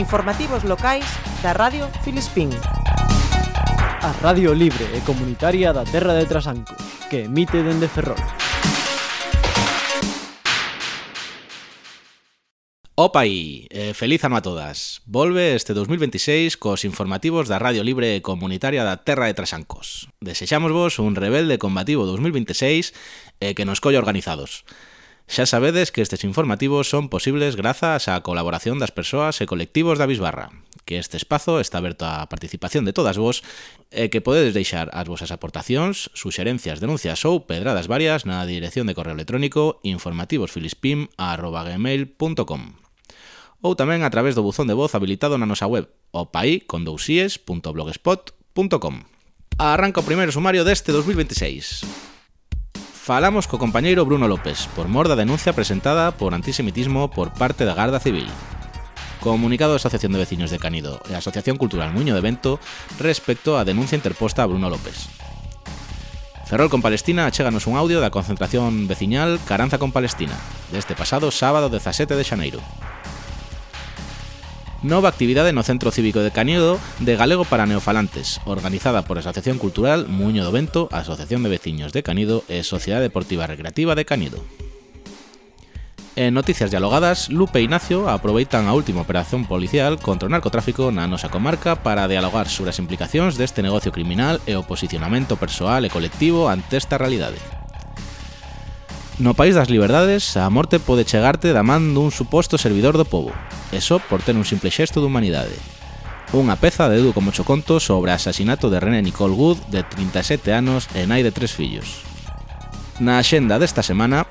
Informativos locais da Radio Filispín. A Radio Libre e Comunitaria da Terra de Trasanco, que emite dende Ferrol. Opa aí, eh, feliz ano a todas. Volve este 2026 cos informativos da Radio Libre e Comunitaria da Terra de Trasancos. Desexamos vos un rebelde combativo 2026 e eh, que nos colle organizados. Xa sabedes que estes informativos son posibles grazas á colaboración das persoas e colectivos da Bisbarra, que este espazo está aberto á participación de todas vos e que podedes deixar as vosas aportacións, suxerencias, denuncias ou pedradas varias na dirección de correo electrónico informativosfilispim.gmail.com ou tamén a través do buzón de voz habilitado na nosa web opaicondousies.blogspot.com Arranca o primeiro sumario deste 2026. Falamos co compañeiro Bruno López por mor da denuncia presentada por antisemitismo por parte da Garda Civil. Comunicado da Asociación de Veciños de Canido e a Asociación Cultural Muño de Vento respecto á denuncia interposta a Bruno López. Ferrol con Palestina acheganos un audio da concentración veciñal Caranza con Palestina, deste pasado sábado 17 de xaneiro nova actividade no Centro Cívico de Cañedo de Galego para Neofalantes, organizada por Asociación Cultural Muño do Vento, Asociación de Veciños de Canido e Sociedade Deportiva Recreativa de Canido. En noticias dialogadas, Lupe e Ignacio aproveitan a última operación policial contra o narcotráfico na nosa comarca para dialogar sobre as implicacións deste negocio criminal e o posicionamento persoal e colectivo ante esta realidade. No País das Liberdades, a morte pode chegarte da man dun suposto servidor do povo, e só por ter un simple xesto de humanidade. Unha peza de Edu como choconto sobre o asasinato de René Nicole Wood de 37 anos e nai de tres fillos. Na axenda desta semana,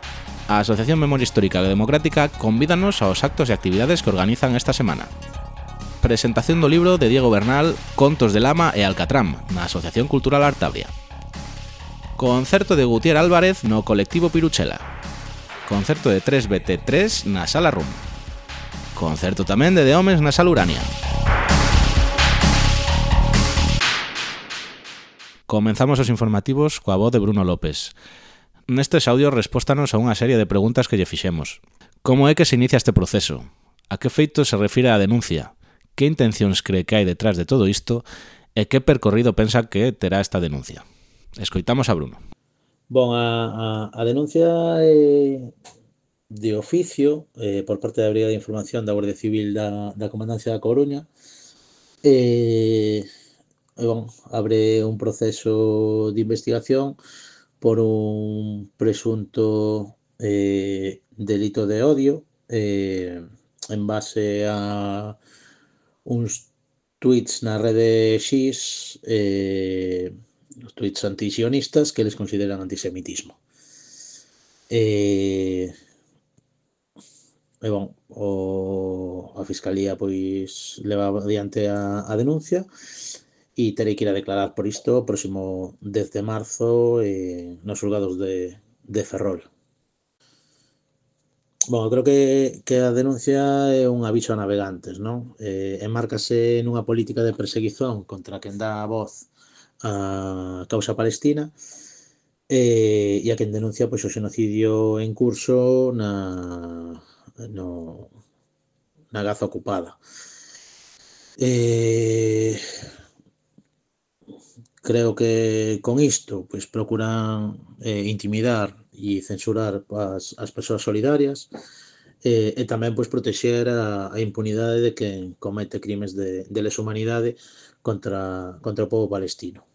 a Asociación Memoria Histórica e Democrática convídanos aos actos e actividades que organizan esta semana. Presentación do libro de Diego Bernal Contos de Lama e Alcatram na Asociación Cultural Artabria. Concerto de Gutier Álvarez no colectivo Piruchela. Concerto de 3BT3 na Sala Rum. Concerto tamén de De Homens na Sala Urania. Comenzamos os informativos coa voz de Bruno López. Nestes audios respóstanos a unha serie de preguntas que lle fixemos. Como é que se inicia este proceso? A que feito se refire a denuncia? Que intencións cree que hai detrás de todo isto? E que percorrido pensa que terá esta denuncia? Escoitamos a Bruno. Bon, a, a, a denuncia é de oficio eh, por parte da Brigada de Información da Guardia Civil da, da Comandancia da Coruña eh, bon, abre un proceso de investigación por un presunto eh, delito de odio eh, en base a uns tweets na rede X eh, los tweets antisionistas que les consideran antisemitismo. E, e bon, o, a Fiscalía pois leva adiante a, a denuncia e terei que ir a declarar por isto o próximo 10 de marzo eh, nos julgados de, de Ferrol. Bon, eu creo que, que a denuncia é un aviso a navegantes, non? Eh, enmárcase nunha política de perseguición contra quen dá a voz a causa palestina e, e a quen denuncia pois, o xenocidio en curso na, no, na Gaza ocupada. Eh, creo que con isto pois procuran eh, intimidar e censurar as, as persoas solidarias eh, e tamén pois protexer a, a impunidade de quen comete crimes de, de lesa humanidade contra, contra o povo palestino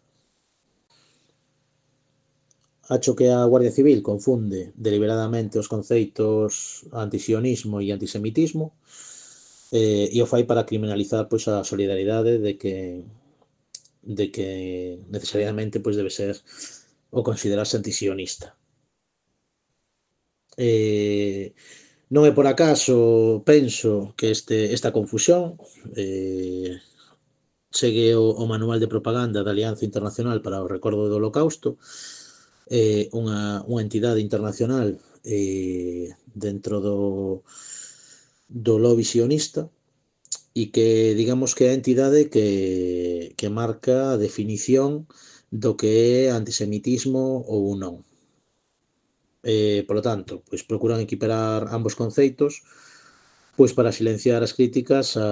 acho que a Guardia Civil confunde deliberadamente os conceptos antisionismo e antisemitismo eh, e o fai para criminalizar pois a solidaridade de que de que necesariamente pois debe ser ou considerarse antisionista. Eh, non é por acaso, penso, que este, esta confusión eh, segue o, o manual de propaganda da Alianza Internacional para o Recordo do Holocausto, eh, unha, unha entidade internacional eh, dentro do, do lobby sionista e que digamos que é a entidade que, que marca a definición do que é antisemitismo ou non. Eh, polo tanto, pois procuran equiparar ambos conceptos pois para silenciar as críticas a,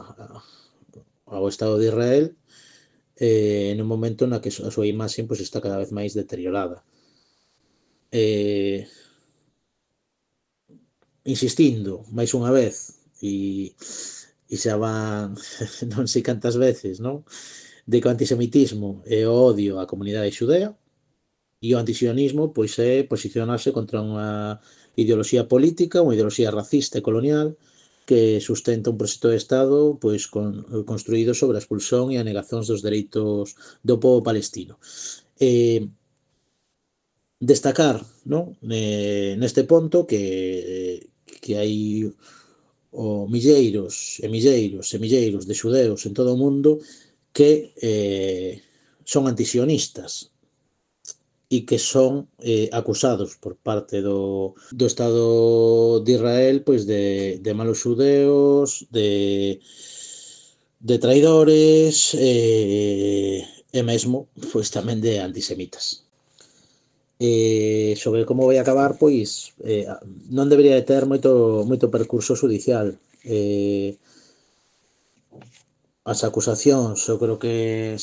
a, ao Estado de Israel eh, en un momento na que a súa imaxe pois, está cada vez máis deteriorada. Eh, insistindo, máis unha vez, e, e xa van non sei cantas veces, non? De que o antisemitismo e o odio á comunidade xudea, e o antisionismo pois é posicionarse contra unha ideoloxía política, unha ideoloxía racista e colonial, que sustenta un proxecto de Estado pois con, construído sobre a expulsión e a negación dos dereitos do povo palestino. Eh, destacar non? Eh, neste ponto que, que hai o milleiros e milleiros e milleiros de xudeos en todo o mundo que eh, son antisionistas e que son eh, acusados por parte do, do Estado de Israel pois de, de malos xudeos, de, de traidores eh, e mesmo pois tamén de antisemitas. Eh, sobre como vai acabar, pois eh, non debería de ter moito, moito percurso judicial. Eh, as acusacións eu creo que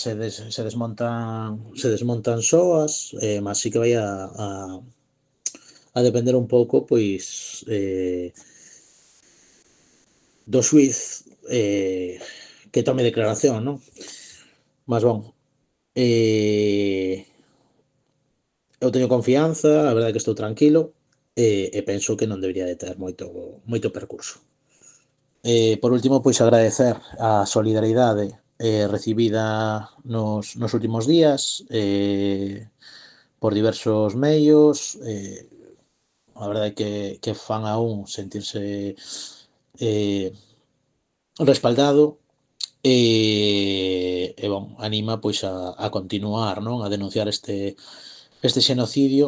se, des, se desmontan se desmontan soas, eh, mas sí que vai a, a, a depender un pouco pois eh, do suiz eh, que tome declaración, non? Mas bon, eh, eu teño confianza, a verdade é que estou tranquilo, e, e penso que non debería de ter moito moito percurso. Eh, por último, pois agradecer a solidaridade eh, recibida nos, nos últimos días eh, por diversos medios. Eh, a verdade é que, que fan a un sentirse eh, respaldado e, e bon, anima pois a, a continuar non a denunciar este este xenocidio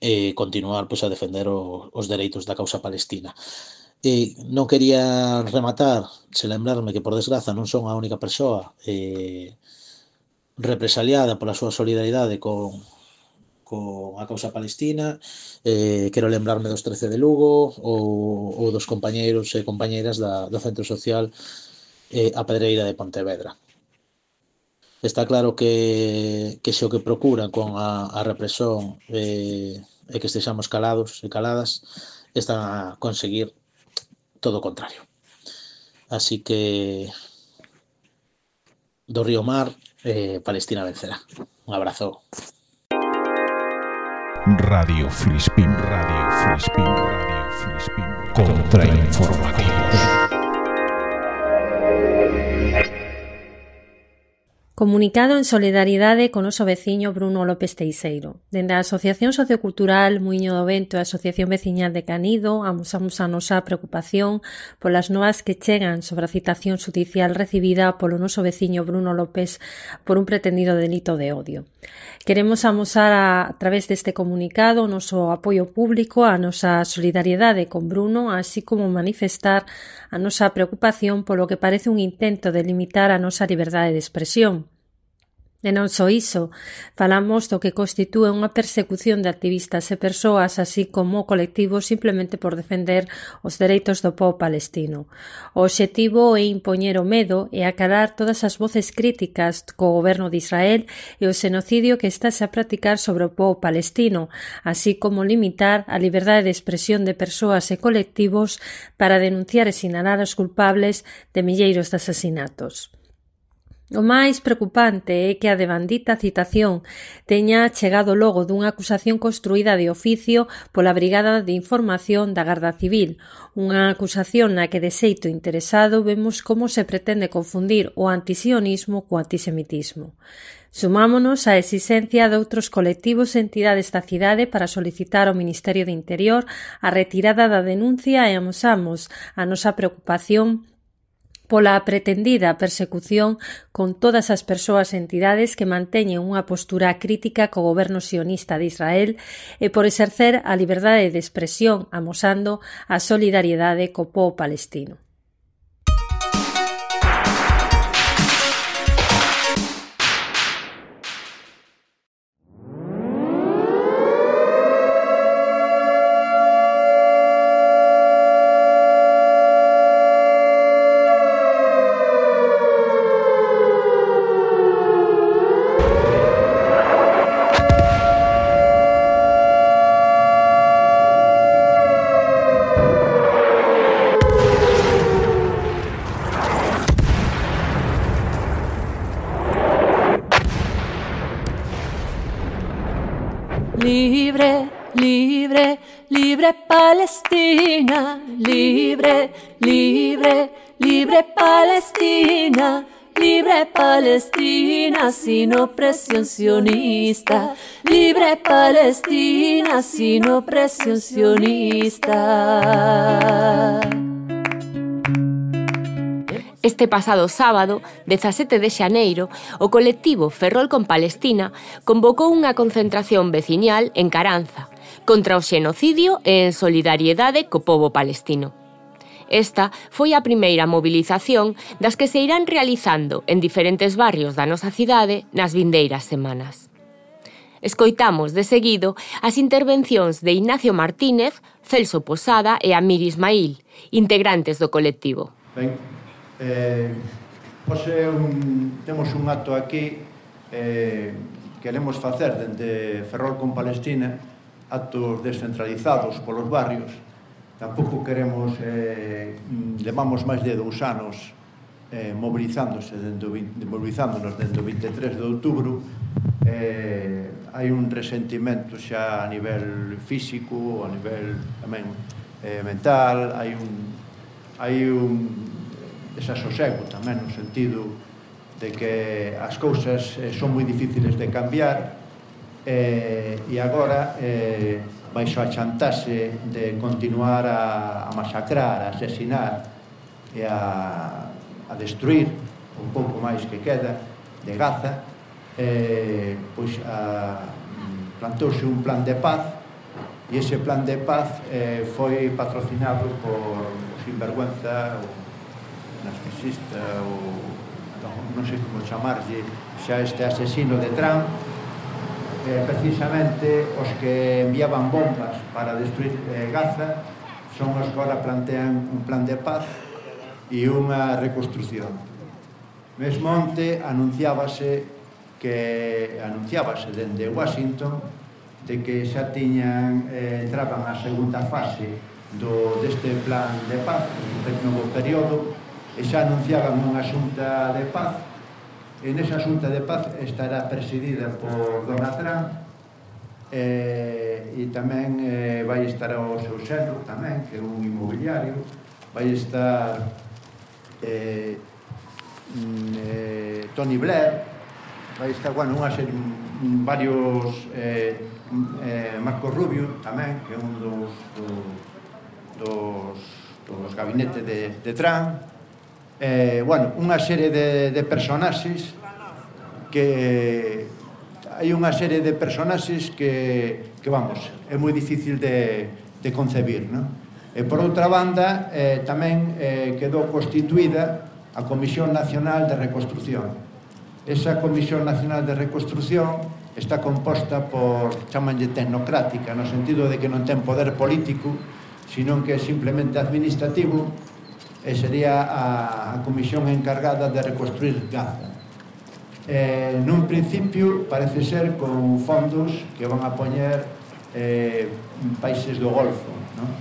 e continuar pois a defender o, os dereitos da causa palestina. E non quería rematar, se lembrarme que por desgraza non son a única persoa eh, represaliada pola súa solidaridade con, con a causa palestina, eh, quero lembrarme dos 13 de Lugo ou, ou dos compañeiros e compañeiras da, do Centro Social eh, a Pedreira de Pontevedra. Está claro que, que se o que procuran con a, a represión eh, e que estexamos calados e caladas están a conseguir todo contrario. Así que do río Mar, eh, Palestina vencerá. Un abrazo. Radio Filispín, Radio Filispín, Radio Filispín. Contrainformativos. Comunicado en solidaridade co noso veciño Bruno López Teixeiro. Dende a Asociación Sociocultural Muiño do Vento e a Asociación Veciñal de Canido amosamos a nosa preocupación polas novas que chegan sobre a citación judicial recibida polo noso veciño Bruno López por un pretendido delito de odio. Queremos amosar a, a través deste comunicado o noso apoio público a nosa solidariedade con Bruno, así como manifestar a nosa preocupación polo que parece un intento de limitar a nosa liberdade de expresión, E non só iso, falamos do que constitúe unha persecución de activistas e persoas así como colectivos simplemente por defender os dereitos do povo palestino. O obxectivo é impoñer o medo e acalar todas as voces críticas co goberno de Israel e o xenocidio que estáse a practicar sobre o povo palestino, así como limitar a liberdade de expresión de persoas e colectivos para denunciar e sinalar os culpables de milleiros de asasinatos. O máis preocupante é que a devandita citación teña chegado logo dunha acusación construída de oficio pola Brigada de Información da Garda Civil, unha acusación na que de xeito interesado vemos como se pretende confundir o antisionismo co antisemitismo. Sumámonos á exigencia de outros colectivos e entidades da cidade para solicitar ao Ministerio de Interior a retirada da denuncia e amosamos a nosa preocupación pola pretendida persecución con todas as persoas e entidades que manteñen unha postura crítica co goberno sionista de Israel e por exercer a liberdade de expresión amosando a solidariedade co povo palestino. Libre, libre, libre Palestina, libre, libre, libre Palestina. Libre Palestina sin opresión sionista. Libre Palestina sin opresión sionista. Este pasado sábado, 17 de xaneiro, o colectivo Ferrol con Palestina convocou unha concentración veciñal en Caranza contra o xenocidio e en solidariedade co povo palestino. Esta foi a primeira movilización das que se irán realizando en diferentes barrios da nosa cidade nas vindeiras semanas. Escoitamos de seguido as intervencións de Ignacio Martínez, Celso Posada e Amir Ismail, integrantes do colectivo. Thank you. Eh, pois hoxe un, temos un acto aquí eh, queremos facer dende Ferrol con Palestina actos descentralizados polos barrios. Tampouco queremos eh, levamos máis de dous anos eh, mobilizándose dentro, mobilizándonos dentro 23 de outubro. Eh, hai un resentimento xa a nivel físico a nivel tamén eh, mental hai un hai un desasossego tamén no sentido de que as cousas eh, son moi difíciles de cambiar eh, e agora eh, baixo a chantase de continuar a, a masacrar, a asesinar e a, a destruir un pouco máis que queda de Gaza eh, pois a, plantouse un plan de paz e ese plan de paz eh, foi patrocinado por sinvergüenza o narcisista ou non sei como chamarlle xa este asesino de Trump eh, precisamente os que enviaban bombas para destruir eh, Gaza son os que ahora plantean un plan de paz e unha reconstrucción mesmo onte anunciábase que anunciábase dende Washington de que xa tiñan eh, entraban a segunda fase do deste plan de paz, deste novo período e xa anunciaban unha xunta de paz. E nesa xunta de paz estará presidida por Don Atrán eh, e tamén eh, vai estar o seu xerro tamén, que é un inmobiliario. Vai estar eh, eh, Tony Blair. Vai estar, bueno, unha ser mm, varios eh, eh, Marco Rubio tamén, que é un dos, dos dos, dos gabinetes de, de Trump eh, bueno, unha serie de, de personaxes que hai unha serie de personaxes que, que vamos, é moi difícil de, de concebir, non? E por outra banda, eh, tamén eh, quedou constituída a Comisión Nacional de Reconstrucción. Esa Comisión Nacional de Reconstrucción está composta por chamanlle tecnocrática, no sentido de que non ten poder político, sino que é simplemente administrativo, e sería a, a comisión encargada de reconstruir Gaza. Eh, nun principio parece ser con fondos que van a poñer eh, países do Golfo. Non?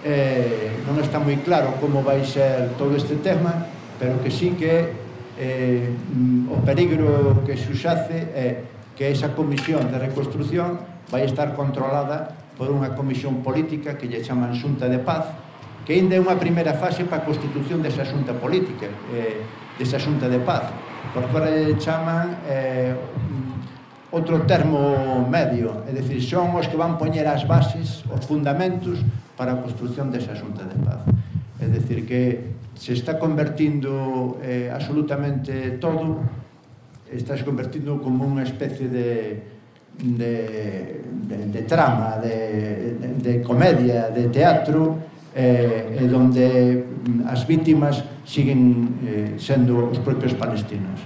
Eh, non está moi claro como vai ser todo este tema, pero que sí que eh, mm, o perigro que xuxace é que esa comisión de reconstrucción vai estar controlada por unha comisión política que lle chaman Xunta de Paz, que ainda é unha primeira fase para a constitución desa xunta política, eh, desa xunta de paz, por agora chaman eh, outro termo medio, é dicir, son os que van poñer as bases, os fundamentos para a construción desa xunta de paz. É dicir, que se está convertindo eh, absolutamente todo, estás convertindo como unha especie de de, de, de trama, de, de, de comedia, de teatro, eh, donde mm, as vítimas siguen eh, sendo os propios palestinos.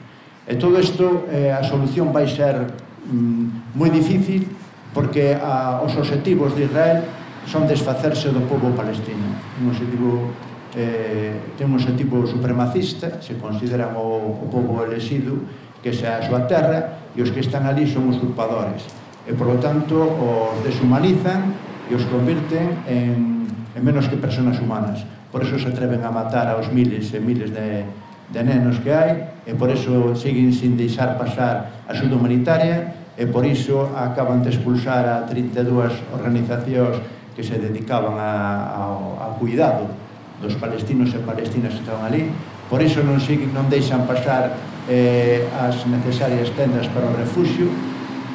E todo isto, eh, a solución vai ser mm, moi difícil porque a, os objetivos de Israel son desfacerse do povo palestino. Un objetivo, eh, ten un objetivo supremacista, se consideran o, o povo elexido, que xa a súa terra, e os que están ali son usurpadores. E, por lo tanto, os deshumanizan e os convirten en e menos que personas humanas. Por eso se atreven a matar aos miles e miles de, de nenos que hai e por eso siguen sin deixar pasar a xuda humanitaria e por iso acaban de expulsar a 32 organizacións que se dedicaban a, a, a cuidado dos palestinos e palestinas que estaban ali por iso non siguen, non deixan pasar eh, as necesarias tendas para o refugio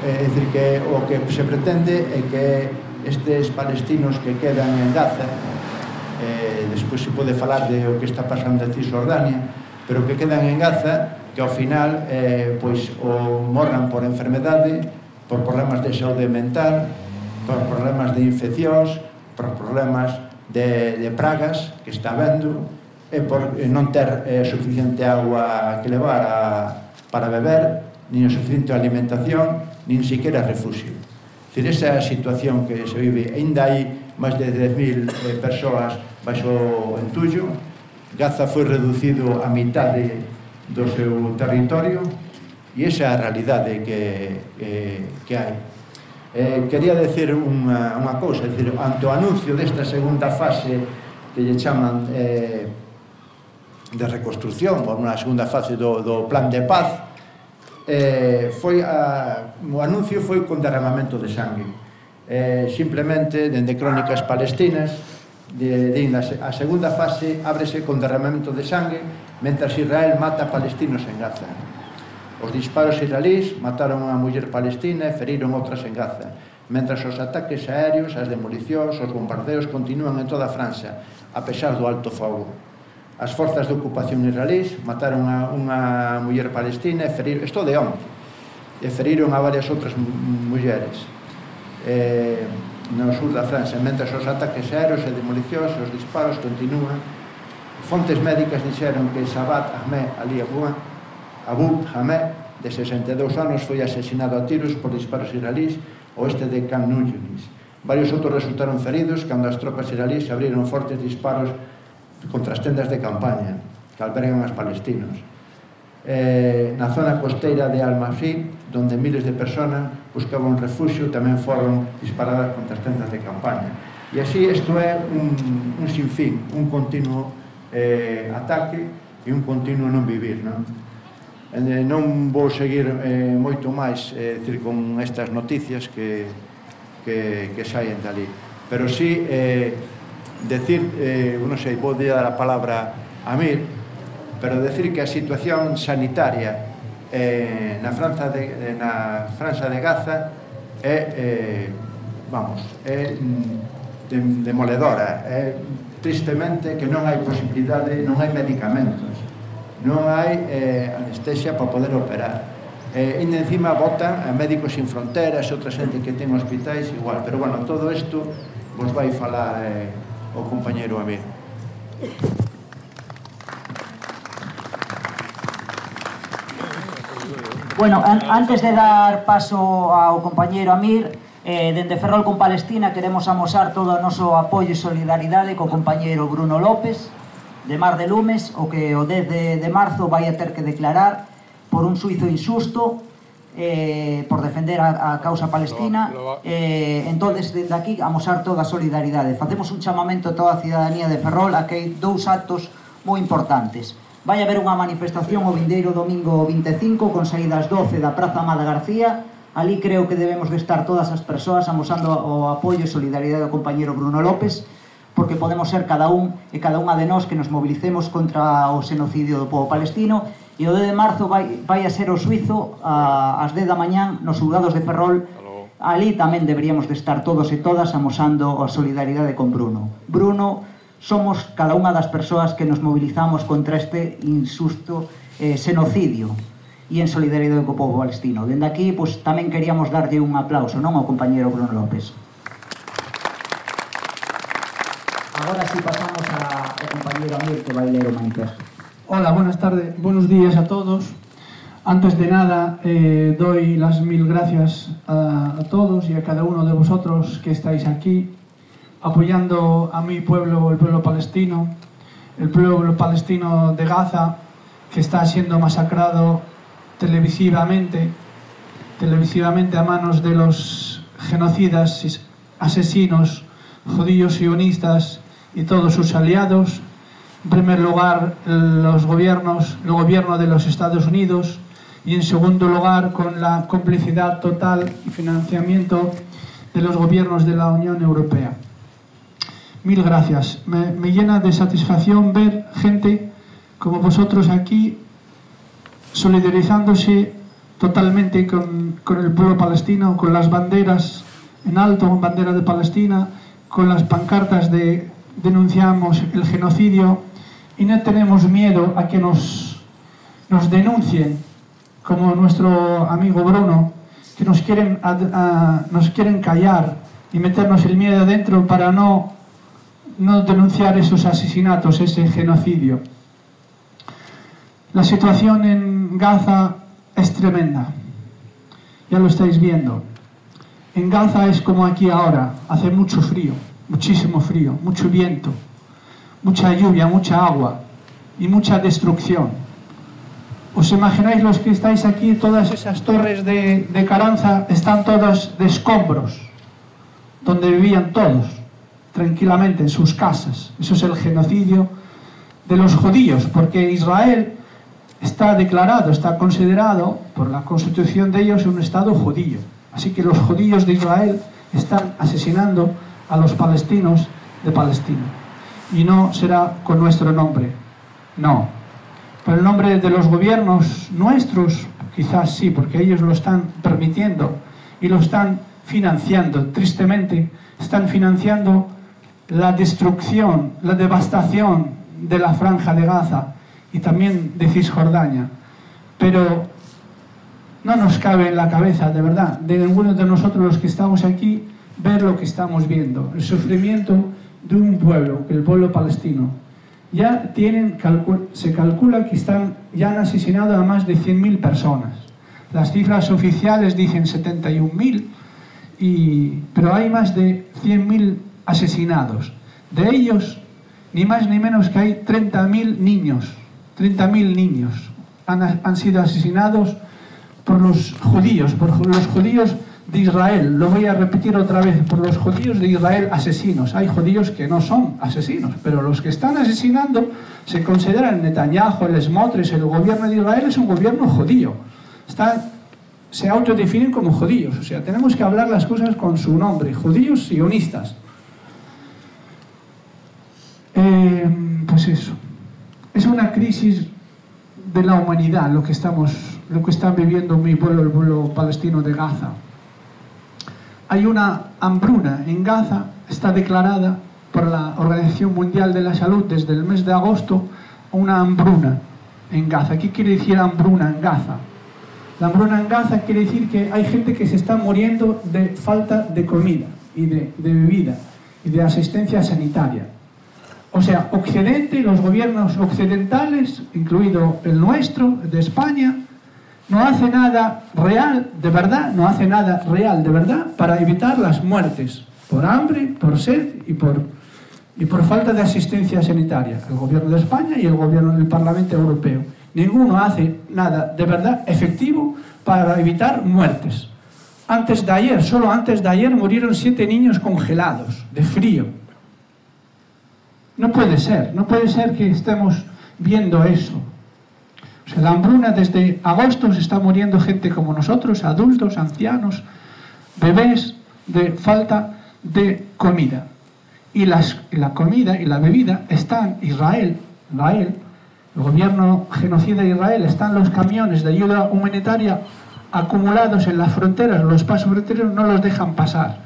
eh, é dicir que o que se pretende é que estes palestinos que quedan en Gaza, eh, despois se pode falar de o que está pasando en Cisjordania, pero que quedan en Gaza, que ao final eh, pois, o morran por enfermedade, por problemas de saúde mental, por problemas de infeccións, por problemas de, de pragas que está vendo, e por eh, non ter eh, suficiente agua que levar a, para beber, nin o suficiente alimentación, nin siquiera refugio. Decir, esa situación que se vive, ainda hai máis de 10.000 eh, persoas baixo o entullo. Gaza foi reducido a mitade do seu territorio e esa é a realidade que, eh, que hai. Eh, quería decir unha, unha cousa, decir, ante o anuncio desta segunda fase que lle chaman eh, de reconstrucción, por unha segunda fase do, do plan de paz, eh, foi a, o anuncio foi con derramamento de sangue. Eh, simplemente, dende crónicas palestinas, de, de, a segunda fase ábrese con derramamento de sangue mentras Israel mata palestinos en Gaza. Os disparos israelís mataron unha muller palestina e feriron outras en Gaza, mentras os ataques aéreos, as demolicións, os bombardeos continúan en toda a França, a pesar do alto fogo. As forzas de ocupación israelís mataron a unha muller palestina e feriron, isto de onde, e feriron a varias outras mulleres eh, no sur da França mentre os ataques aéreos e demolicións e os disparos continúan. Fontes médicas dixeron que Sabat Ahmed Ali Abouan, Abu Hamed, de 62 anos, foi asesinado a tiros por disparos israelís oeste de Khan Yunis. Varios outros resultaron feridos cando as tropas israelís abriron fortes disparos contra as tendas de campaña que albergan as palestinos. Eh, na zona costeira de Almasí, donde miles de personas buscaban refuxio, tamén foron disparadas contra as tendas de campaña. E así isto é un, un sinfín, un continuo eh, ataque e un continuo non vivir. Non, eh, non vou seguir eh, moito máis eh, decir, con estas noticias que, que, que saen dali. Pero sí, eh, decir, eh, non sei, vou dar a palabra a mí, pero decir que a situación sanitaria eh, na Franza de, eh, na França de Gaza é, eh, vamos, é mm, demoledora, é tristemente que non hai posibilidade, non hai medicamentos, non hai eh, anestesia para poder operar. Eh, ainda encima votan a médicos sin fronteras, outra xente que ten hospitais igual, pero bueno, todo isto vos vai falar eh, o compañeiro Amir. Bueno, an antes de dar paso ao compañeiro Amir, eh, dende Ferrol con Palestina queremos amosar todo o noso apoio e solidaridade co compañeiro Bruno López, de Mar de Lumes, o que o 10 de, de marzo vai a ter que declarar por un suizo insusto eh, por defender a, a causa palestina eh, entonces dende aquí amosar toda a solidaridade. Facemos un chamamento a toda a cidadanía de Ferrol a que hai dous actos moi importantes. Vai haber unha manifestación o vindeiro domingo 25 con saída ás 12 da Praza Amada García. Ali creo que debemos de estar todas as persoas amosando o apoio e solidaridade do compañero Bruno López porque podemos ser cada un e cada unha de nós que nos mobilicemos contra o xenocidio do povo palestino. E o 2 de marzo vai, vai a ser o suizo a, ás 10 da mañán nos xulgados de Ferrol. Ali tamén deberíamos de estar todos e todas amosando a solidaridade con Bruno. Bruno, somos cada unha das persoas que nos mobilizamos contra este insusto eh, xenocidio e en solidaridade co povo palestino. Dende aquí, pois, tamén queríamos darlle un aplauso non ao compañero Bruno López. Agora si pasamos a, ao compañero Amir que vai ler o manifesto. Hola, buenas tardes, buenos días a todos. Antes de nada, eh, doy las mil gracias a, a, todos y a cada uno de vosotros que estáis aquí apoyando a mi pueblo, el pueblo palestino, el pueblo palestino de Gaza, que está siendo masacrado televisivamente, televisivamente a manos de los genocidas, asesinos, judíos sionistas y todos sus aliados, en primer lugar, los gobiernos, el gobierno de los Estados Unidos y en segundo lugar con la complicidad total y financiamiento de los gobiernos de la Unión Europea. Mil gracias. Me, llena de satisfacción ver gente como vosotros aquí solidarizándose totalmente con, con, el pueblo palestino, con las banderas en alto, bandera de Palestina, con las pancartas de denunciamos el genocidio y no tenemos miedo a que nos, nos denuncien, como nuestro amigo Bruno, que nos quieren, nos quieren callar y meternos el miedo adentro para no denunciar esos asesinatos, ese genocidio. La situación en Gaza es tremenda. Ya lo estáis viendo. En Gaza es como aquí ahora. Hace mucho frío, muchísimo frío, mucho viento, mucha lluvia, mucha agua y mucha destrucción. ¿Os imagináis los que estáis aquí? Todas esas torres de, de Caranza están todas de escombros, donde vivían todos, tranquilamente, en sus casas. Eso es el genocidio de los judíos, porque Israel está declarado, está considerado por la constitución de ellos un Estado judío. Así que los judíos de Israel están asesinando a los palestinos de Palestina. Y no será con nuestro nombre, no. Por el nombre de los gobiernos nuestros, quizás sí, porque ellos lo están permitiendo y lo están financiando. Tristemente, están financiando la destrucción, la devastación de la franja de Gaza y también de Cisjordania. Pero no nos cabe en la cabeza, de verdad, de ninguno de nosotros los que estamos aquí, ver lo que estamos viendo, el sufrimiento de un pueblo, el pueblo palestino. Ya tienen, se calcula que están, ya han asesinado a más de 100.000 personas. Las cifras oficiales dicen 71.000, y, pero hay más de 100.000 asesinados. De ellos, ni más ni menos que hay 30.000 niños 30.000 niños han, han, sido asesinados por los judíos, por los judíos de Israel. Lo voy a repetir otra vez, por los judíos de Israel asesinos. Hay judíos que no son asesinos, pero los que están asesinando se consideran Netanyahu, el Smotrich, el gobierno de Israel es un gobierno judío. Está, se autodefinen como judíos. O sea, tenemos que hablar las cosas con su nombre, judíos sionistas. Eh, pues eso es una crisis de la humanidad lo que estamos lo que está viviendo mi pueblo el pueblo palestino de Gaza hay una hambruna en Gaza está declarada por la Organización Mundial de la Salud desde el mes de agosto una hambruna en Gaza ¿qué quiere decir hambruna en Gaza? la hambruna en Gaza quiere decir que hay gente que se está muriendo de falta de comida y de, de bebida y de asistencia sanitaria o sea, Occidente, los gobiernos occidentales, incluido el nuestro, de España, no hace nada real, de verdad, no hace nada real, de verdad, para evitar las muertes por hambre, por sed y por, y por falta de asistencia sanitaria. El gobierno de España y el gobierno del Parlamento Europeo. Ninguno hace nada de verdad efectivo para evitar muertes. Antes de ayer, solo antes de ayer, murieron siete niños congelados, de frío, no puede ser, no puede ser que estemos viendo eso. Sea, la hambruna desde agosto se está muriendo gente como nosotros, adultos, ancianos, bebés, de falta de comida. Y la comida y la bebida están Israel, Israel, el gobierno genocida de Israel, están los camiones de ayuda humanitaria acumulados en las fronteras, los pasos fronterizos no los dejan pasar.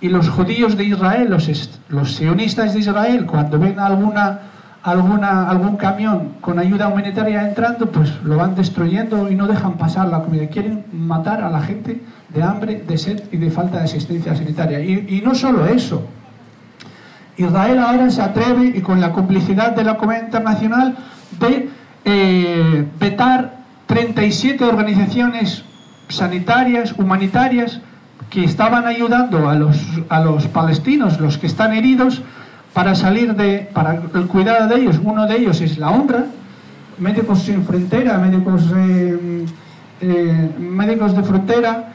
Y los judíos de Israel, los, los sionistas de Israel, cuando ven alguna, alguna, algún camión con ayuda humanitaria entrando, pues lo van destruyendo y no dejan pasar la comida. Quieren matar a la gente de hambre, de sed y de falta de asistencia sanitaria. Y, no solo eso. Israel ahora se atreve, y con la complicidad de la comunidad internacional, de eh, vetar 37 organizaciones sanitarias, humanitarias, que estaban ayudando a los, a los palestinos, los que están heridos, para salir de, para el cuidado de ellos. Uno de ellos es la honra, Médicos Sin Frontera, Médicos, eh, eh, médicos de Frontera,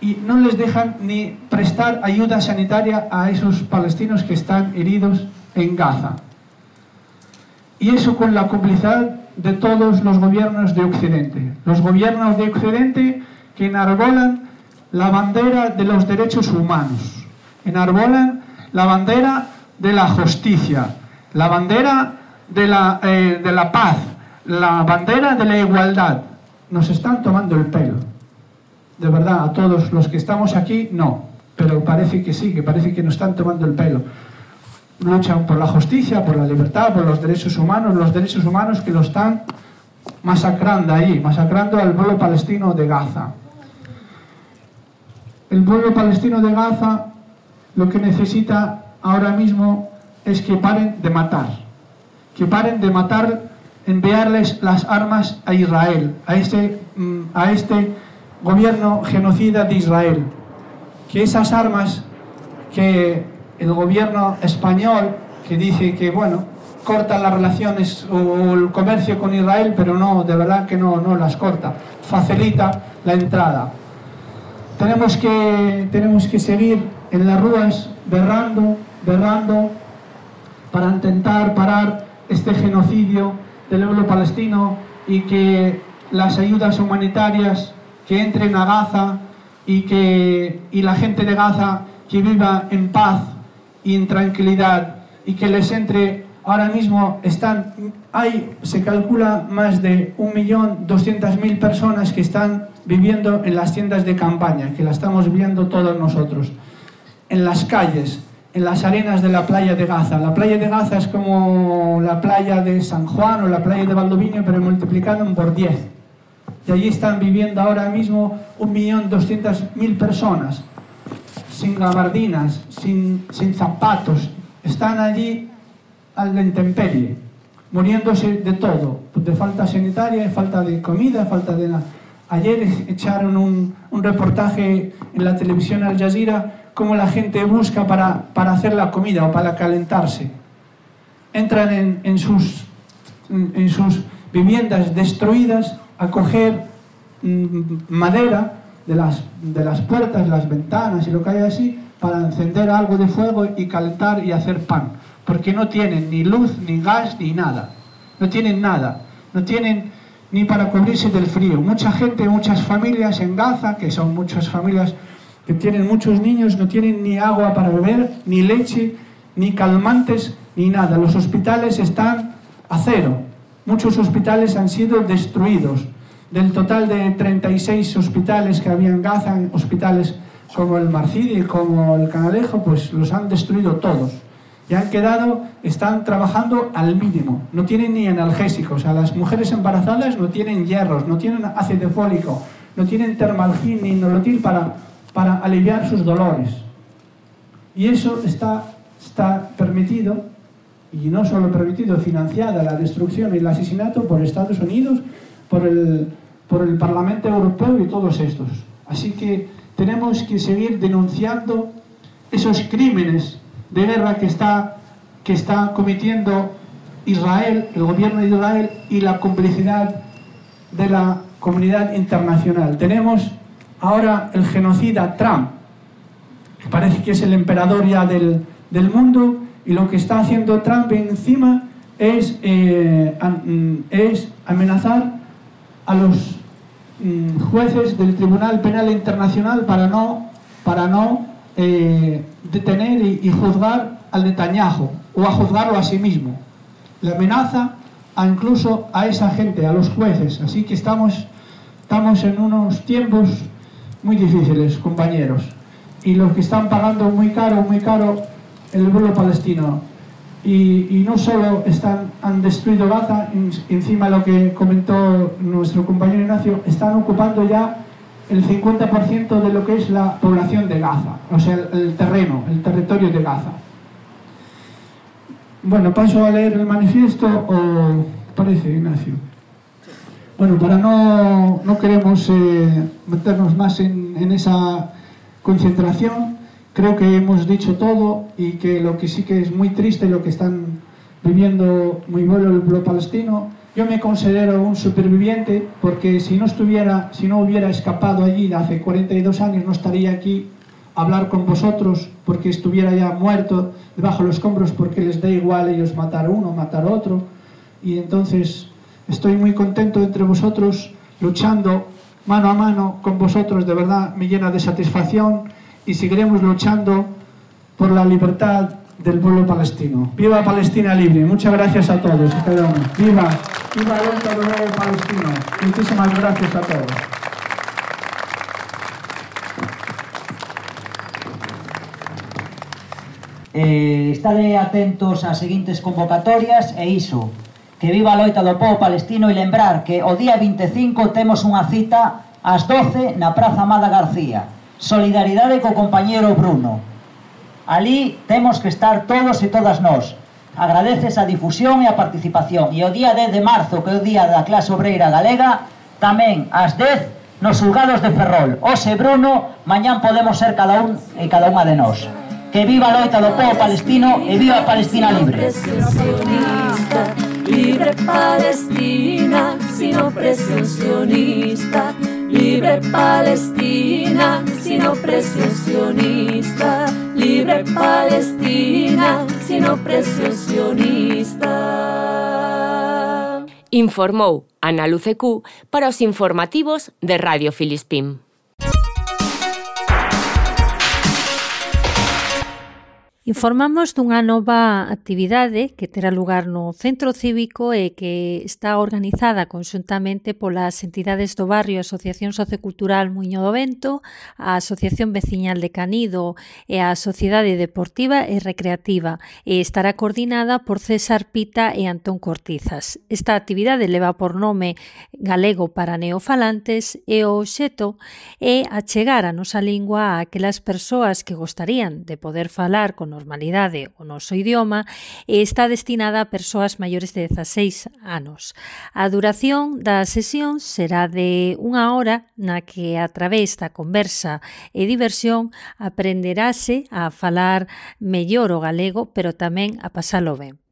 y no les dejan ni prestar ayuda sanitaria a esos palestinos que están heridos en Gaza. Y eso con la complicidad de todos los gobiernos de Occidente. Los gobiernos de Occidente que enarbolan la bandera de los derechos humanos, enarbolan la bandera de la justicia, la bandera de la, eh, de la paz, la bandera de la igualdad. Nos están tomando el pelo. De verdad, a todos los que estamos aquí, no. Pero parece que sí, que parece que nos están tomando el pelo. Luchan por la justicia, por la libertad, por los derechos humanos, los derechos humanos que lo están masacrando ahí, masacrando al pueblo palestino de Gaza. El pueblo palestino de Gaza lo que necesita ahora mismo es que paren de matar, que paren de matar, enviarles las armas a Israel, a este, mm, a este gobierno genocida de Israel, que esas armas que el gobierno español, que dice que, bueno, corta las relaciones o el comercio con Israel, pero no, de verdad que no, no las corta, facilita la entrada. Tenemos que, tenemos que seguir en las ruas berrando, berrando, para intentar parar este genocidio del pueblo palestino y que las ayudas humanitarias que entren a Gaza y que y la gente de Gaza que viva en paz y en tranquilidad y que les entre ahora mismo están hay se calcula más de 1.200.000 personas que están viviendo en las tiendas de campaña que la estamos viendo todos nosotros en las calles en las arenas de la playa de Gaza. La playa de Gaza es como la playa de San Juan o la playa de Valdoviño, pero multiplicado por 10. Y allí están viviendo ahora mismo 1.200.000 personas, sin gabardinas, sin, sin zapatos. Están allí al la intemperie, muriéndose de todo, de falta sanitaria, falta de comida, falta de... Ayer echaron un, un reportaje en la televisión Al Jazeera cómo la gente busca para, para hacer la comida o para calentarse. Entran en, sus, en sus viviendas destruidas a coger mm, madera de las, de las puertas, las ventanas y lo que hay así para encender algo de fuego y calentar y hacer pan. Porque no tienen ni luz, ni gas, ni nada. No tienen nada. No tienen ni para cubrirse del frío. Mucha gente, muchas familias en Gaza, que son muchas familias que tienen muchos niños, no tienen ni agua para beber, ni leche, ni calmantes, ni nada. Los hospitales están a cero. Muchos hospitales han sido destruidos. Del total de 36 hospitales que había en Gaza, hospitales como el Marcidi, como el Canalejo, pues los han destruido todos. Y han quedado, están trabajando al mínimo. No tienen ni analgésicos. A las mujeres embarazadas no tienen hierros, no tienen ácido fólico, no tienen termalgin ni nolotil para para aliviar sus dolores. Y eso está, está permitido, y no solo permitido, financiada la destrucción y el asesinato por Estados Unidos, por el, por el Parlamento Europeo y todos estos. Así que tenemos que seguir denunciando esos crímenes de guerra que está, que está cometiendo Israel, el gobierno de Israel y la complicidad de la comunidad internacional. Tenemos ahora el genocida Trump, que parece que es el emperador ya del, del mundo, y lo que está haciendo Trump encima es, eh, mm, es amenazar a los mm, jueces del Tribunal Penal Internacional para no, para no eh, detener y, juzgar al Netanyahu o a juzgarlo a sí mismo. Le amenaza a incluso a esa gente, a los jueces. Así que estamos, estamos en unos tiempos muy difíciles, compañeros. Y los que están pagando muy caro, muy caro, el pueblo palestino. Y, y, no solo están, han destruido Gaza, encima lo que comentó nuestro compañero Ignacio, están ocupando ya el 50% de lo que es la población de Gaza, o sea, el, el terreno, el territorio de Gaza. Bueno, paso a leer el manifiesto o parece, Ignacio. Bueno, para no, no queremos eh, meternos más en, en, esa concentración, creo que hemos dicho todo y que lo que sí que es muy triste lo que están viviendo muy bueno el pueblo palestino. Yo me considero un superviviente porque si no estuviera, si no hubiera escapado allí hace 42 años no estaría aquí a hablar con vosotros porque estuviera ya muerto debajo de los escombros porque les da igual ellos matar uno, matar otro y entonces Estoy muy contento entre vosotros, luchando mano a mano con vosotros, de verdad me llena de satisfacción y seguiremos luchando por la libertad del pueblo palestino. ¡Viva Palestina libre! Muchas gracias a todos. Perdón. ¡Viva! ¡Viva del pueblo palestino! Muchísimas gracias a todos. Eh, estade atentos ás seguintes convocatorias e iso, que viva a loita do povo palestino e lembrar que o día 25 temos unha cita ás 12 na Praza Amada García. Solidaridade co compañero Bruno. Ali temos que estar todos e todas nós. Agradeces a difusión e a participación. E o día 10 de marzo, que é o día da clase obreira galega, tamén ás 10 nos xulgados de Ferrol. Ose Bruno, mañán podemos ser cada un e cada unha de nós. Que viva a loita do povo palestino e viva Palestina libre. Libre Palestina, sino presión sionista. Libre Palestina, sino presión sionista. Libre Palestina, sino presión sionista. Informou Ana Lucecú para os informativos de Radio Filispín. Informamos dunha nova actividade que terá lugar no Centro Cívico e que está organizada conxuntamente polas entidades do barrio Asociación Sociocultural Muño do Vento, a Asociación Veciñal de Canido e a Sociedade Deportiva e Recreativa e estará coordinada por César Pita e Antón Cortizas. Esta actividade leva por nome Galego para Neofalantes e o Xeto é achegar a nosa lingua a aquelas persoas que gostarían de poder falar con normalidade o noso idioma e está destinada a persoas maiores de 16 anos. A duración da sesión será de unha hora na que a través da conversa e diversión aprenderase a falar mellor o galego, pero tamén a pasalo ben.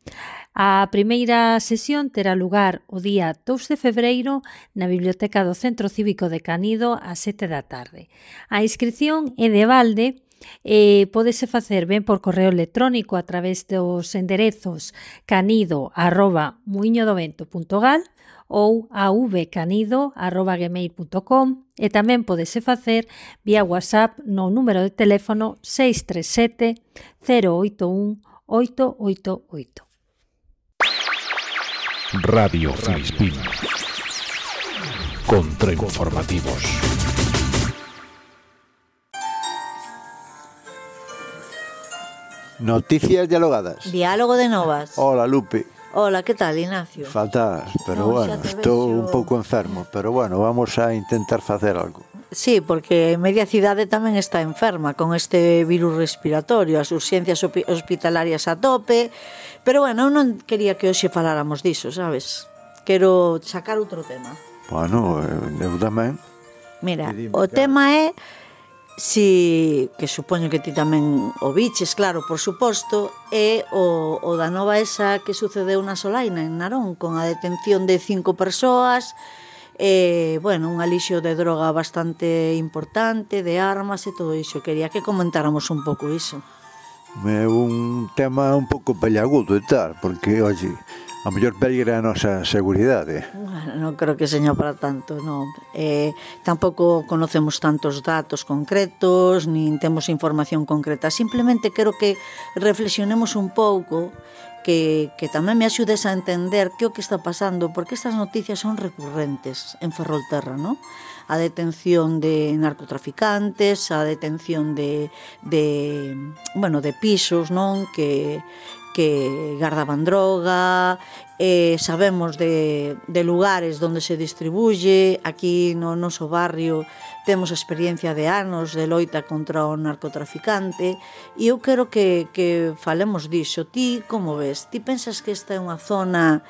A primeira sesión terá lugar o día 2 de febreiro na Biblioteca do Centro Cívico de Canido ás 7 da tarde. A inscripción é de balde Eh, e pódese facer ben por correo electrónico a través dos enderezos canido@muiñodovento.gal ou avcanido.gmail.com e tamén podese facer vía WhatsApp no número de teléfono 637 081 888. Radio Filispín. Contrainformativos. Noticias dialogadas. Diálogo de novas. Hola, Lupe. Hola, que tal, Ignacio? Fatal, pero no, bueno, estou vexo... un pouco enfermo, pero bueno, vamos a intentar facer algo. Sí, porque media cidade tamén está enferma con este virus respiratorio, as urxencias hospitalarias a tope, pero bueno, eu non quería que hoxe faláramos diso, sabes? Quero sacar outro tema. Bueno, eu tamén. Mira, o tema é si, que supoño que ti tamén o biches, claro, por suposto, é o, o da nova esa que sucedeu na Solaina, en Narón, con a detención de cinco persoas, e, bueno, un alixo de droga bastante importante, de armas e todo iso. Quería que comentáramos un pouco iso. É un tema un pouco peliagudo e tal, porque, oxe, a mellor pérguere a nosa seguridade. Bueno, non creo que seña para tanto, non. Eh, tampouco conocemos tantos datos concretos, nin temos información concreta. Simplemente quero que reflexionemos un pouco que, que tamén me axudes a entender que o que está pasando, porque estas noticias son recurrentes en Ferrolterra, non? a detención de narcotraficantes, a detención de, de bueno, de pisos, non? Que que gardaban droga, eh, sabemos de, de lugares donde se distribuye, aquí no noso barrio temos experiencia de anos de loita contra o narcotraficante, e eu quero que, que falemos diso. Ti, como ves? Ti pensas que esta é unha zona...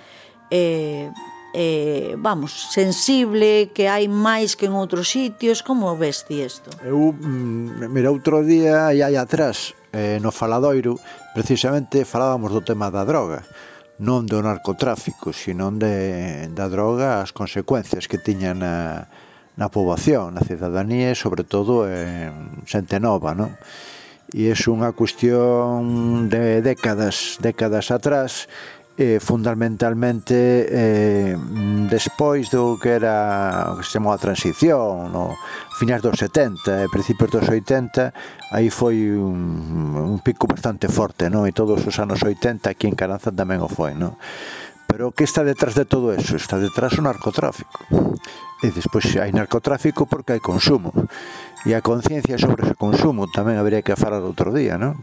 Eh, eh, vamos, sensible, que hai máis que en outros sitios, como ves ti isto? Eu, mm, mira, outro día, aí atrás, eh, no faladoiro precisamente falábamos do tema da droga non do narcotráfico, sino de, da droga as consecuencias que tiña na, na poboación, na cidadanía e sobre todo en xente nova, non? E é unha cuestión de décadas, décadas atrás, eh, fundamentalmente eh, despois do que era o que se chamou a transición no finais dos 70 e principios dos 80 aí foi un, un pico bastante forte non? e todos os anos 80 aquí en Caranza tamén o foi non? pero que está detrás de todo eso? está detrás o narcotráfico e despois hai narcotráfico porque hai consumo e a conciencia sobre ese consumo tamén habría que falar outro día non?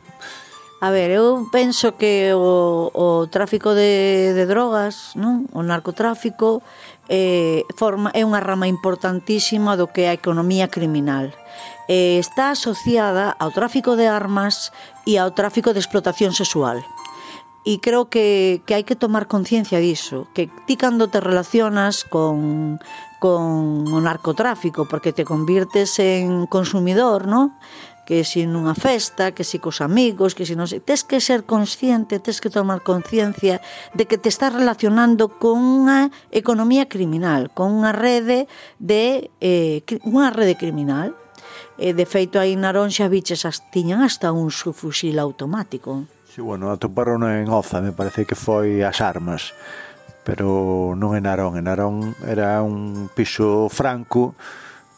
A ver, eu penso que o, o tráfico de, de drogas, non? o narcotráfico, eh, forma, é unha rama importantísima do que é a economía criminal. Eh, está asociada ao tráfico de armas e ao tráfico de explotación sexual e creo que, que hai que tomar conciencia diso, que ti cando te relacionas con, con o narcotráfico, porque te convirtes en consumidor, non? que si nunha festa, que si cos amigos, que si non sei, tes que ser consciente, tes que tomar conciencia de que te estás relacionando con unha economía criminal, con unha rede de eh, unha rede criminal. E de feito aí na Aronxa biches as tiñan hasta un subfusil automático. Si, sí, bueno, atoparon en Oza, me parece que foi as armas pero non en Narón. En Narón era un piso franco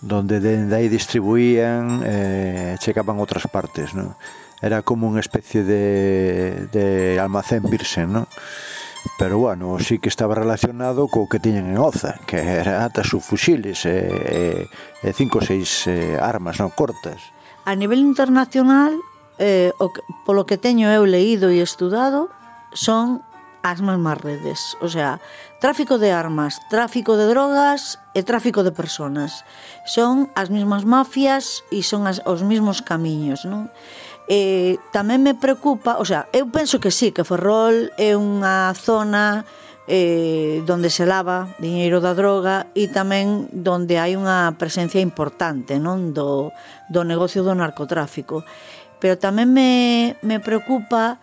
donde dende aí distribuían e eh, chegaban outras partes, non? Era como unha especie de, de almacén virsen, non? Pero, bueno, sí que estaba relacionado co que tiñan en Oza, que era ata sus fusiles e, e, e cinco ou seis eh, armas non cortas. A nivel internacional, eh, o que, polo que teño eu leído e estudado, son as mesmas redes. O sea, Tráfico de armas, tráfico de drogas e tráfico de personas. Son as mesmas mafias e son as, os mesmos camiños, non? Eh, tamén me preocupa, o sea, eu penso que sí, que Ferrol é unha zona eh, donde se lava diñeiro da droga e tamén donde hai unha presencia importante non do, do negocio do narcotráfico. Pero tamén me, me preocupa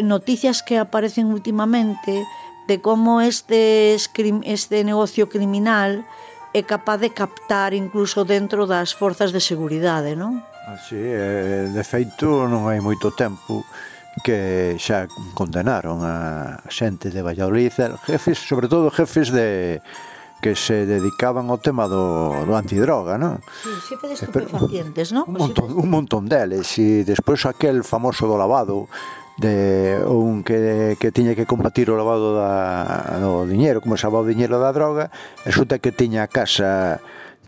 noticias que aparecen últimamente de como este, este negocio criminal é capaz de captar incluso dentro das forzas de seguridade, non? Así, é, de feito non hai moito tempo que xa condenaron a xente de Valladolid, eh, jefes, sobre todo jefes de que se dedicaban ao tema do, do antidroga, non? Sí, xefe de estupefacientes, non? Un montón, un montón deles, e despois aquel famoso do lavado, de un que, que tiña que combatir o lavado da, do diñeiro, como se lavaba o diñeiro da droga, resulta que tiña a casa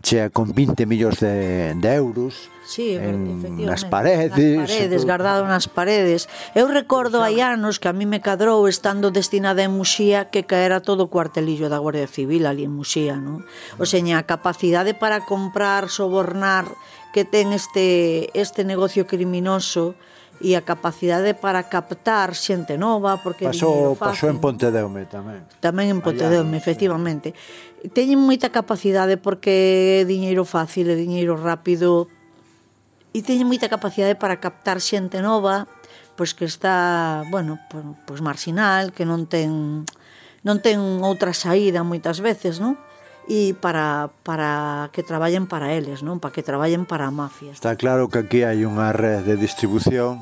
chea con 20 millóns de, de euros sí, en, nas paredes, nas paredes guardado nas paredes. Eu recordo hai anos que a mí me cadrou estando destinada en Muxía que caera todo o cuartelillo da Guardia Civil ali en Muxía, non? O seña, mm. a capacidade para comprar, sobornar que ten este este negocio criminoso e a capacidade para captar xente nova porque pasou, pasou en Pontedeume tamén tamén en Pontedeume, efectivamente sí. teñen moita capacidade porque é diñeiro fácil e diñeiro rápido e teñen moita capacidade para captar xente nova pois que está, bueno, pois, pois marxinal, que non ten non ten outra saída moitas veces, non? e para, para que traballen para eles, non? Para que traballen para a mafia. Está claro que aquí hai unha red de distribución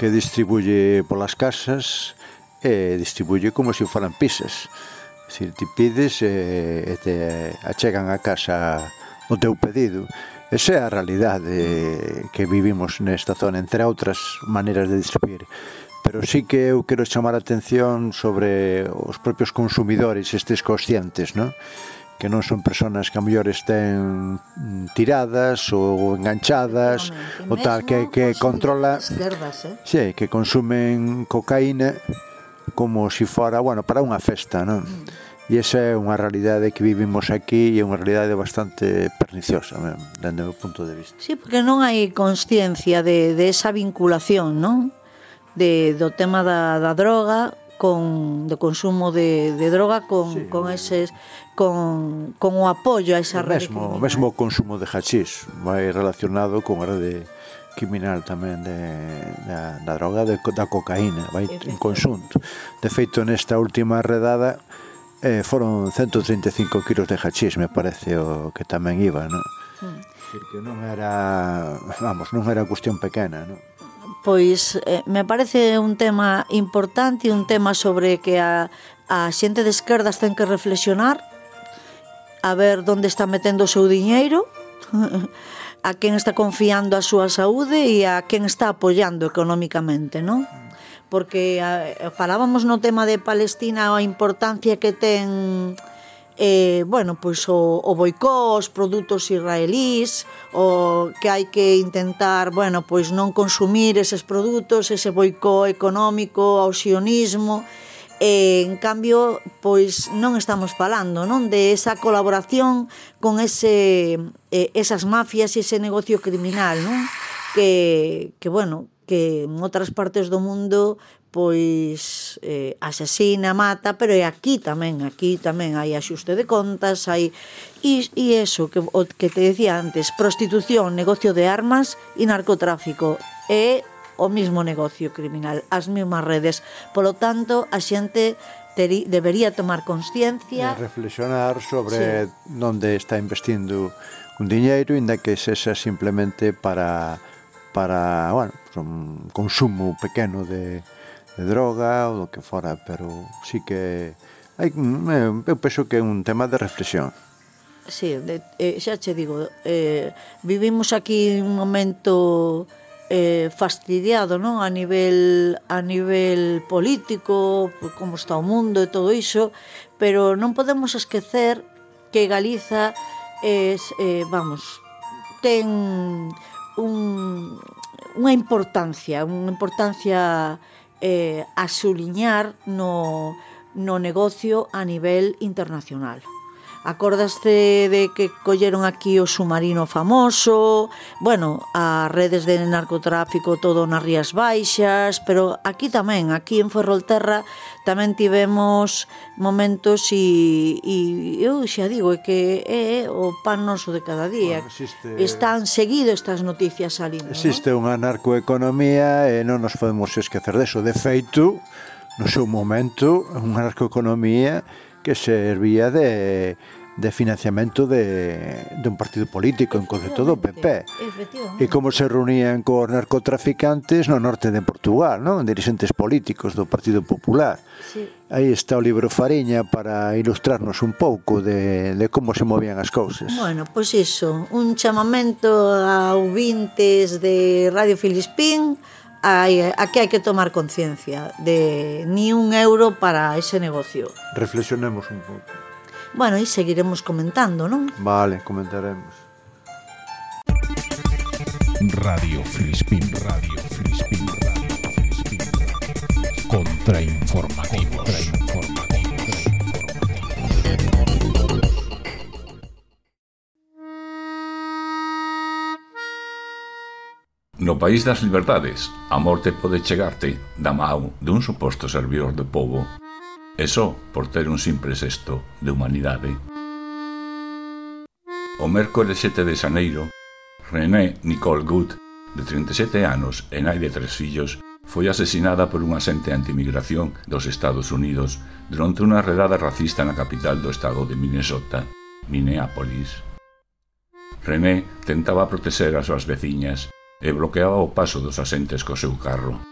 que distribuye polas casas e distribuye como se si foran pizzas. Se ti pides e, e te achegan a casa o teu pedido. Esa é a realidade que vivimos nesta zona, entre outras maneras de distribuir. Pero sí que eu quero chamar a atención sobre os propios consumidores, estes conscientes, non? que non son personas que a mellor estén tiradas ou enganchadas ou tal que, que controla esquerdas, eh? sí, que consumen cocaína como se si fora, bueno, para unha festa, non? Mm. E esa é unha realidade que vivimos aquí e é unha realidade bastante perniciosa, dende o meu punto de vista. Sí, porque non hai consciencia de, de esa vinculación, non? De, do tema da, da droga con do consumo de, de droga con, sí. con eses con, con o apoio a esa rede mesmo, criminal. O mesmo consumo de hachís vai relacionado con a rede criminal tamén de, da, da droga de, da cocaína vai en consunto de feito nesta última redada eh, foron 135 kilos de hachís me parece o que tamén iba non? Mm. que non era vamos, non era cuestión pequena non? Pois eh, me parece un tema importante, un tema sobre que a, a xente de esquerdas ten que reflexionar a ver onde está metendo o seu diñeiro, a quen está confiando a súa saúde e a quen está apoiando económicamente, non? Porque a, falábamos no tema de Palestina a importancia que ten eh, bueno, pois o, o boicó, os produtos israelís, o que hai que intentar, bueno, pois non consumir eses produtos, ese boicó económico ao sionismo, e, en cambio, pois non estamos falando, non, de esa colaboración con ese eh, esas mafias e ese negocio criminal, non? Que que bueno, que en outras partes do mundo pois eh, asesina, mata, pero é aquí tamén, aquí tamén hai axuste de contas, hai e, e eso que, o que te decía antes, prostitución, negocio de armas e narcotráfico. É o mismo negocio criminal, as mesmas redes. Polo tanto, a xente teri, debería tomar consciencia... E reflexionar sobre sí. onde está investindo un diñeiro, inda que sexa simplemente para para, bueno, un consumo pequeno de, de droga ou do que fora, pero sí que hai, eu penso que é un tema de reflexión. Sí, de, eh, xa che digo, eh, vivimos aquí un momento eh, fastidiado, non? A nivel a nivel político, como está o mundo e todo iso, pero non podemos esquecer que Galiza es, eh, vamos, ten un, unha importancia, unha importancia eh, a suliñar no, no negocio a nivel internacional. Acordaste de que colleron aquí o submarino famoso, bueno, as redes de narcotráfico todo nas Rías Baixas, pero aquí tamén, aquí en Ferrolterra tamén tivemos momentos e, e eu xa digo que é o pan noso de cada día. Bueno, existe... Están seguido estas noticias salindo. Existe ¿no? unha narcoeconomía e non nos podemos esquecer deso. De feito, no seu momento, unha narcoeconomía que servía de, de financiamento de, de un partido político, en concreto do PP. E como se reunían cos narcotraficantes no norte de Portugal, non? dirigentes políticos do Partido Popular. Sí. Aí está o libro Fariña para ilustrarnos un pouco de, de como se movían as cousas. Bueno, pois iso, un chamamento a ouvintes de Radio Filispín, hai, aquí hai que tomar conciencia de ni un euro para ese negocio. Reflexionemos un pouco. Bueno, e seguiremos comentando, non? Vale, comentaremos. Radio Filispín, Radio Filispín, Radio Filispín. Contrainformativo, contrainformativo. No País das Liberdades, a morte pode chegarte da mão dun suposto servidor do povo e só por ter un simple sexto de humanidade. O mércores 7 de Xaneiro, René Nicole Good, de 37 anos e nai de tres fillos, foi asesinada por un asente antimigración dos Estados Unidos durante unha redada racista na capital do estado de Minnesota, Minneapolis. René tentaba proteger as súas veciñas e bloqueaba o paso dos asentes co seu carro.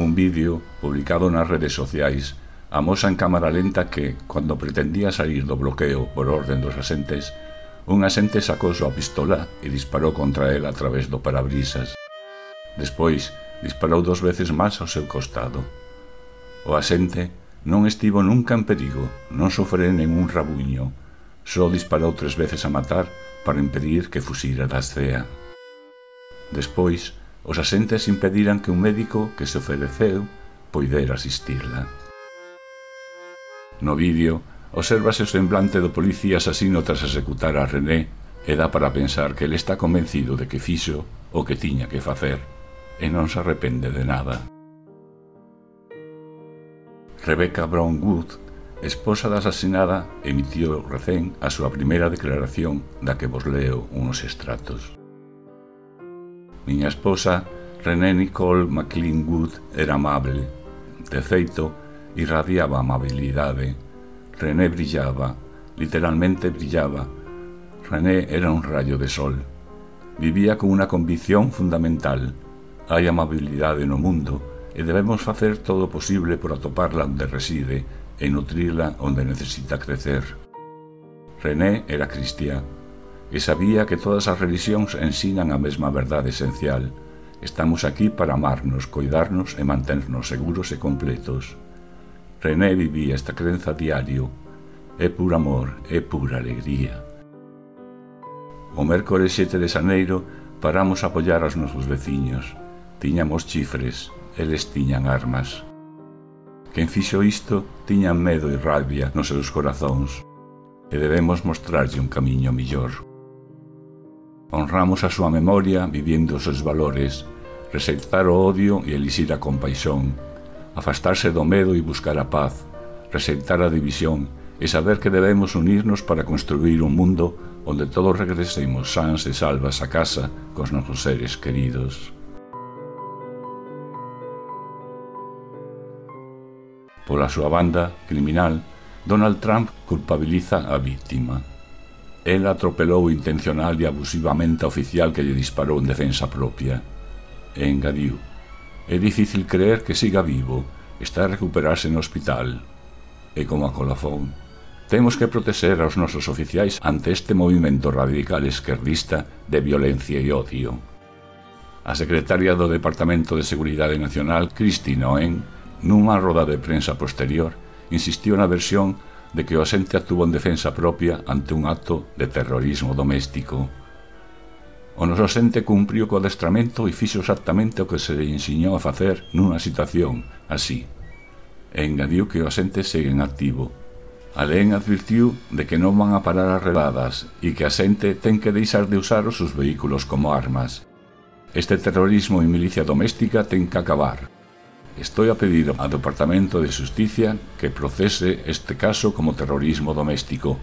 Un vídeo publicado nas redes sociais amosa en cámara lenta que, cando pretendía sair do bloqueo por orden dos asentes, un asente sacou súa pistola e disparou contra el a través do parabrisas. Despois, disparou dos veces máis ao seu costado. O asente non estivo nunca en perigo, non sofre ningún rabuño, só disparou tres veces a matar para impedir que fusira da cea. Despois, os asentes impediran que un médico que se ofreceu poidera asistirla. No vídeo, observase o semblante do policía asasino tras executar a René e dá para pensar que ele está convencido de que fixo o que tiña que facer e non se arrepende de nada. Rebecca Brown Wood, esposa da asasinada, emitiu recén a súa primeira declaración da que vos leo unos extratos. Miña esposa, René Nicole McLean Wood, era amable. De feito, irradiaba amabilidade. René brillaba, literalmente brillaba. René era un rayo de sol. Vivía con unha convicción fundamental. Hai amabilidade no mundo e debemos facer todo o posible por atoparla onde reside e nutrila onde necesita crecer. René era cristián e sabía que todas as religións ensinan a mesma verdade esencial. Estamos aquí para amarnos, cuidarnos e manternos seguros e completos. René vivía esta crenza diario. É puro amor, é pura alegría. O mércores 7 de Xaneiro paramos a apoiar aos nosos veciños. Tiñamos chifres, eles tiñan armas. Quen fixo isto tiñan medo e rabia nos seus corazóns e debemos mostrarlle un camiño millor. Honramos a súa memoria vivindo os seus valores, resaltar o odio e elixir a compaixón, afastarse do medo e buscar a paz, resaltar a división e saber que debemos unirnos para construir un mundo onde todos regresemos sans e salvas a casa cos nosos seres queridos. Pola súa banda criminal, Donald Trump culpabiliza a víctima. El atropelou intencional e abusivamente a oficial que lle disparou en defensa propia. E engadiu. É difícil creer que siga vivo. Está a recuperarse no hospital. E como a colafón. Temos que proteger aos nosos oficiais ante este movimento radical esquerdista de violencia e odio. A secretaria do Departamento de Seguridade Nacional, Cristina Oen, nunha roda de prensa posterior, insistiu na versión de que o xente actuou en defensa propia ante un acto de terrorismo doméstico. O noso xente cumpriu co adestramento e fixo exactamente o que se lle ensinou a facer nunha situación así. E engadiu que o xente segue en activo. Alén advirtiu de que non van a parar as redadas e que a xente ten que deixar de usar os seus vehículos como armas. Este terrorismo e milicia doméstica ten que acabar. Estou a pedir ao Departamento de Justicia que procese este caso como terrorismo doméstico,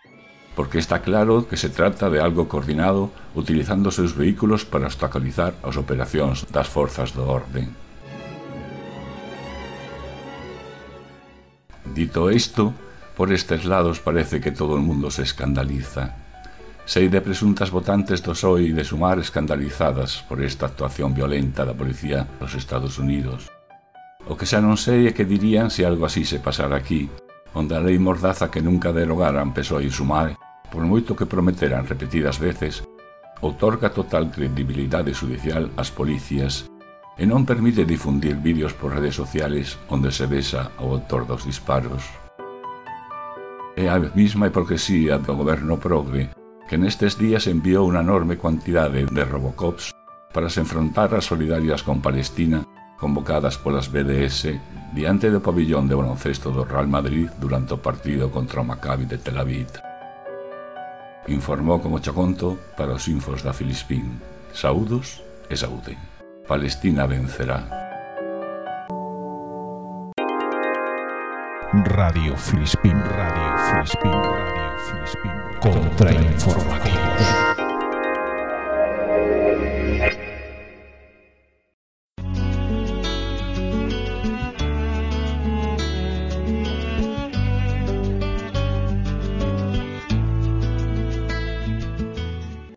porque está claro que se trata de algo coordinado utilizando seus vehículos para obstaculizar as operacións das forzas do orden. Dito isto, por estes lados parece que todo o mundo se escandaliza. Sei de presuntas votantes do PSOE e de Sumar escandalizadas por esta actuación violenta da policía dos Estados Unidos. O que xa non sei é que dirían se algo así se pasara aquí, onde a lei mordaza que nunca derogaran PSOE e Sumae, por moito que prometeran repetidas veces, outorga total credibilidade judicial ás policías e non permite difundir vídeos por redes sociales onde se besa ao autor dos disparos. É a mesma hipocresía do goberno progre que nestes días enviou unha enorme cantidade de Robocops para se enfrontar as solidarias con Palestina convocadas polas BDS diante do pabillón de baloncesto do Real Madrid durante o partido contra o Maccabi de Tel Aviv. Informou como Chaconto para os infos da Filispín. Saúdos e saúde. Palestina vencerá. Radio Filispín, Radio Filispín, Radio Filispín. Contrainformativo.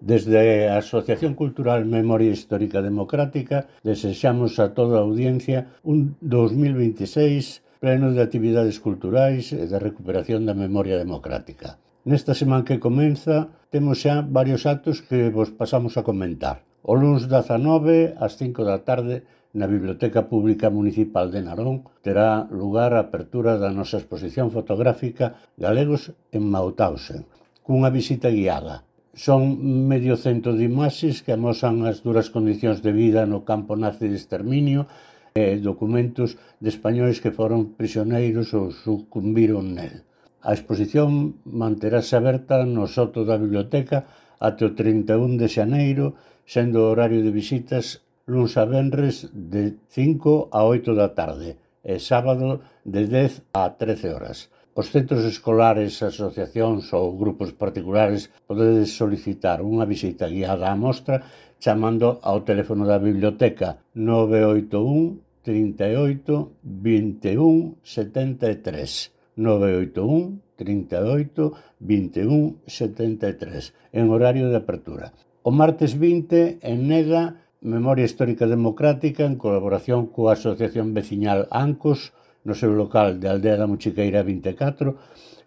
Desde a Asociación Cultural Memoria Histórica Democrática desexamos a toda a audiencia un 2026 pleno de actividades culturais e de recuperación da memoria democrática. Nesta semana que comeza, temos xa varios actos que vos pasamos a comentar. O luns 19 ás 5 da tarde na Biblioteca Pública Municipal de Narón terá lugar a apertura da nosa exposición fotográfica Galegos en Mauthausen, cunha visita guiada Son medio cento de imaxes que amosan as duras condicións de vida no campo nazi de exterminio e documentos de españoles que foron prisioneiros ou sucumbiron nel. A exposición manterase aberta no soto da biblioteca até o 31 de xaneiro, sendo o horario de visitas luns a venres de 5 a 8 da tarde e sábado de 10 a 13 horas. Os centros escolares, asociacións ou grupos particulares podedes solicitar unha visita guiada á mostra chamando ao teléfono da biblioteca 981 38 21 73 981 38 21 73 en horario de apertura. O martes 20 en Neda, Memoria Histórica Democrática en colaboración coa Asociación Veciñal Ancos no seu local de Aldea da Muchiqueira 24,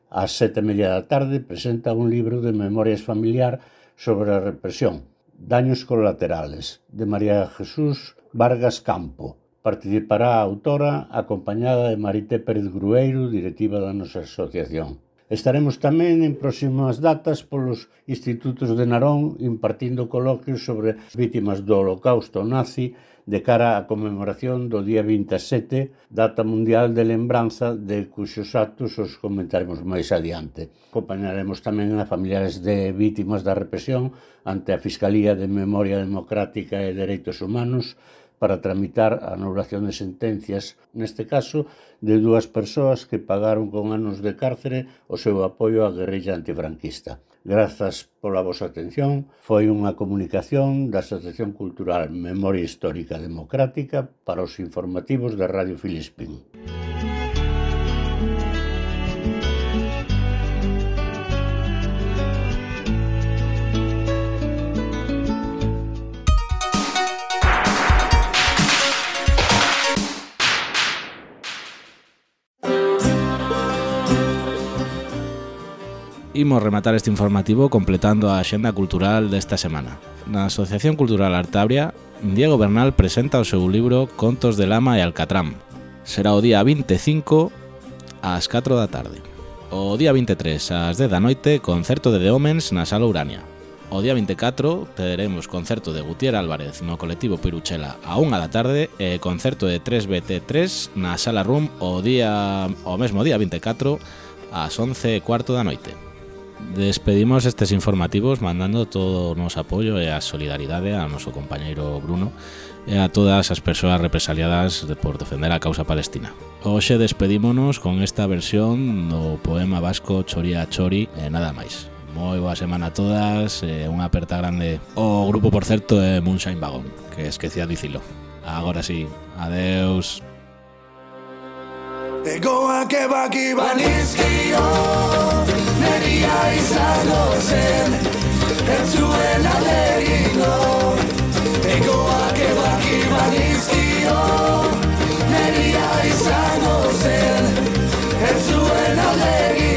ás sete media da tarde, presenta un libro de memorias familiar sobre a represión, Daños colaterales, de María Jesús Vargas Campo. Participará a autora acompañada de Marité Pérez Grueiro, directiva da nosa asociación. Estaremos tamén en próximas datas polos institutos de Narón impartindo coloquios sobre as vítimas do holocausto nazi de cara á conmemoración do día 27, data mundial de lembranza de cuxos actos os comentaremos máis adiante. Acompañaremos tamén a familiares de vítimas da represión ante a Fiscalía de Memoria Democrática e Dereitos Humanos para tramitar a anulación de sentencias, neste caso, de dúas persoas que pagaron con anos de cárcere o seu apoio á guerrilla antifranquista. Grazas pola vosa atención. Foi unha comunicación da Asociación Cultural Memoria Histórica Democrática para os informativos da Radio Filispín. Música Imos rematar este informativo completando a axenda cultural desta semana. Na Asociación Cultural Artabria, Diego Bernal presenta o seu libro Contos de Lama e Alcatrán. Será o día 25 ás 4 da tarde. O día 23 ás 10 da noite, concerto de The Omens na Sala Urania. O día 24 teremos concerto de Gutiérrez Álvarez no colectivo Piruchela a 1 da tarde e concerto de 3BT3 na Sala Room o día o mesmo día 24 ás 11 e cuarto da noite. Despedimos estes informativos mandando todo o noso apoio e a solidaridade ao noso compañeiro Bruno e a todas as persoas represaliadas por defender a causa palestina. Hoxe despedímonos con esta versión do poema vasco Choría Chori e nada máis. Moi boa semana a todas e unha aperta grande. O grupo, por certo, é Moonshine Wagon, que esquecía dicilo. Agora sí, adeus. Egoak ebaki banizkio Neria izango zen Ez zuen alegiko Egoak ebaki banizkio Neria izango zen Ez zuen alegiko